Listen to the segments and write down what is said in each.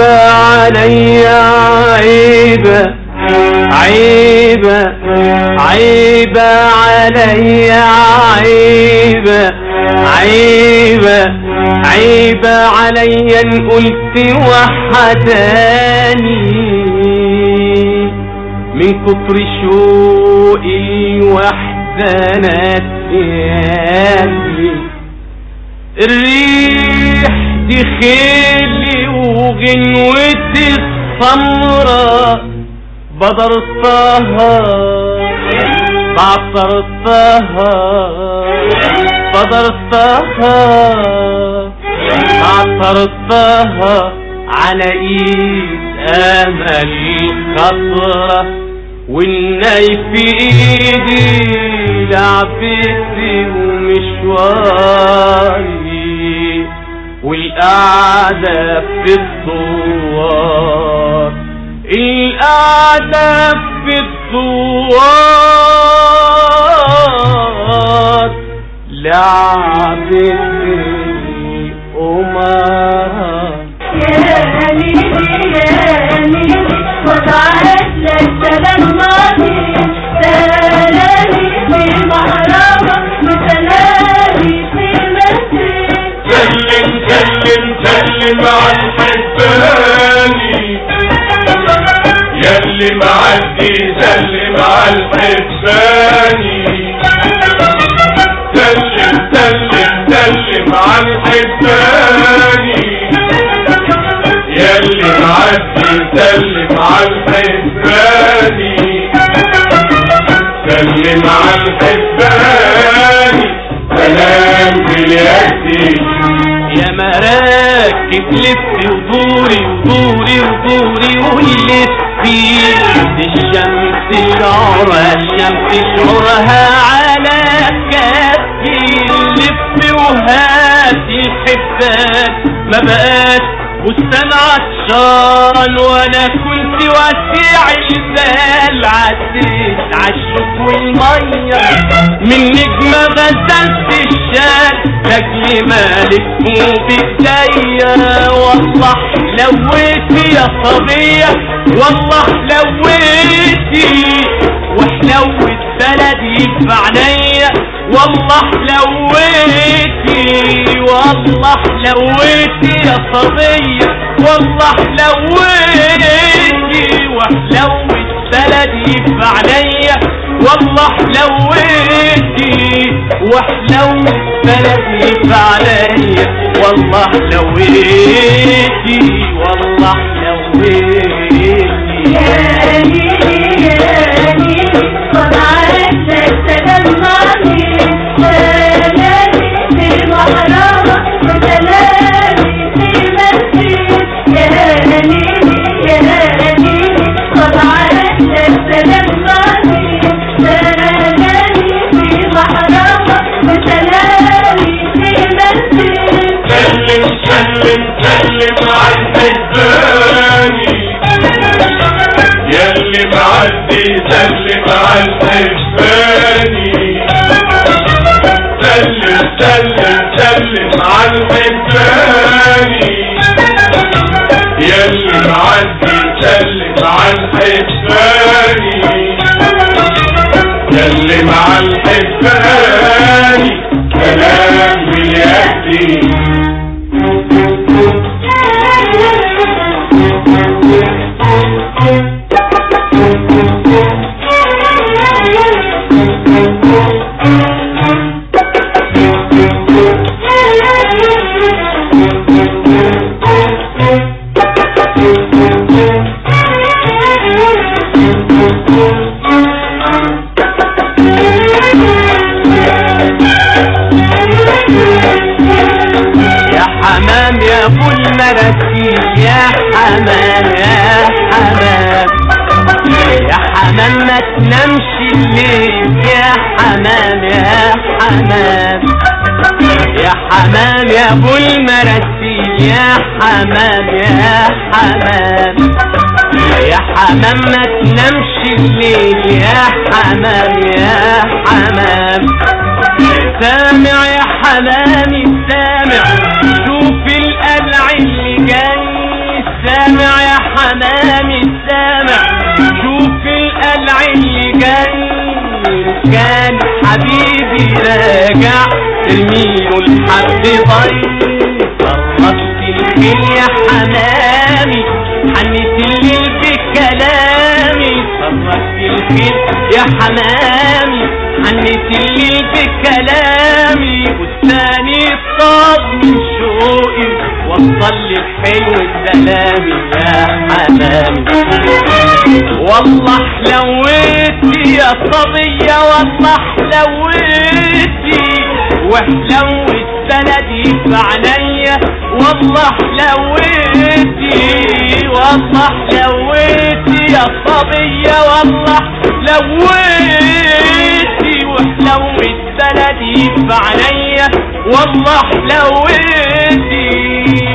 عيبة علي عيبة عيبة عيبة علي عيبة عيبة عيبة علي ان قلت وحداني. من كتر شوقي وحزنات يالي الريح دي خيلي وغنوتي السمرة بدرتها بعطرتها بدرتها بعطرتها على إيد املي خطرة. والناي في ايدي لعبتي ومشواري والقعدة في الثوار القعدة في الثوار لعبة يلي معدي سلم على الحباني سلم سلم سلم على الحباني يلي معدي سلم على الحباني سلم على الحباني سلام باليدي يا مراكب لفي ودوري ودوري ودوري الشمس شعرها الشمس شعرها على كفي لفي وهاتي الحبان ما بقاش بستان عطشان وأنا كنت وسيع البال. عديت عالشوك والمية من نجمة غزلت الشال لاجل مالك بايديا والله لويتي يا صبية والله لويتي وحلوت بلدي في عينيا. والله لويتي والله لويتي يا صبية. والله لويتي وحلوت بلدي في عينيا. والله لويتي وحلوت بلدي عينيا والله لويتي والله لويتي يا يا يلي معدي سلم على الحباني سلم سلم سلم الحباني يلي معدي سلم على الحباني يلي مع الحباني كلام كل مرتي يا حمام يا حمام. يا حمام ما تنامش الليل يا حمام يا حمام. يا حمام يا أبو المرتي يا حمام يا حمام. يا حمام ما تنامش الليل يا حمام يا حمام. سامع كان حبيبي راجع ترميله الحب ضي فرقت الفيل يا حمامي حنت الليل بكلامي فرقت الفيل يا حمامي حنت الليل بكلامي والثاني طاب من شوقي وصل لي بحلو يا حمامي والله حلوتي يا صبية والله حلوتي وحلوت بلدي في والله حلوتي والله حلوتي يا صبية والله حلوتي وحلوت بلدي في والله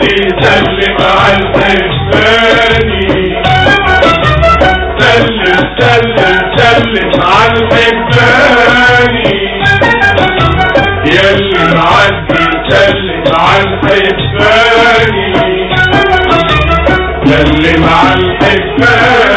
معدي سلم عالحباني سلم ياللي معدي سلم سلم عالحباني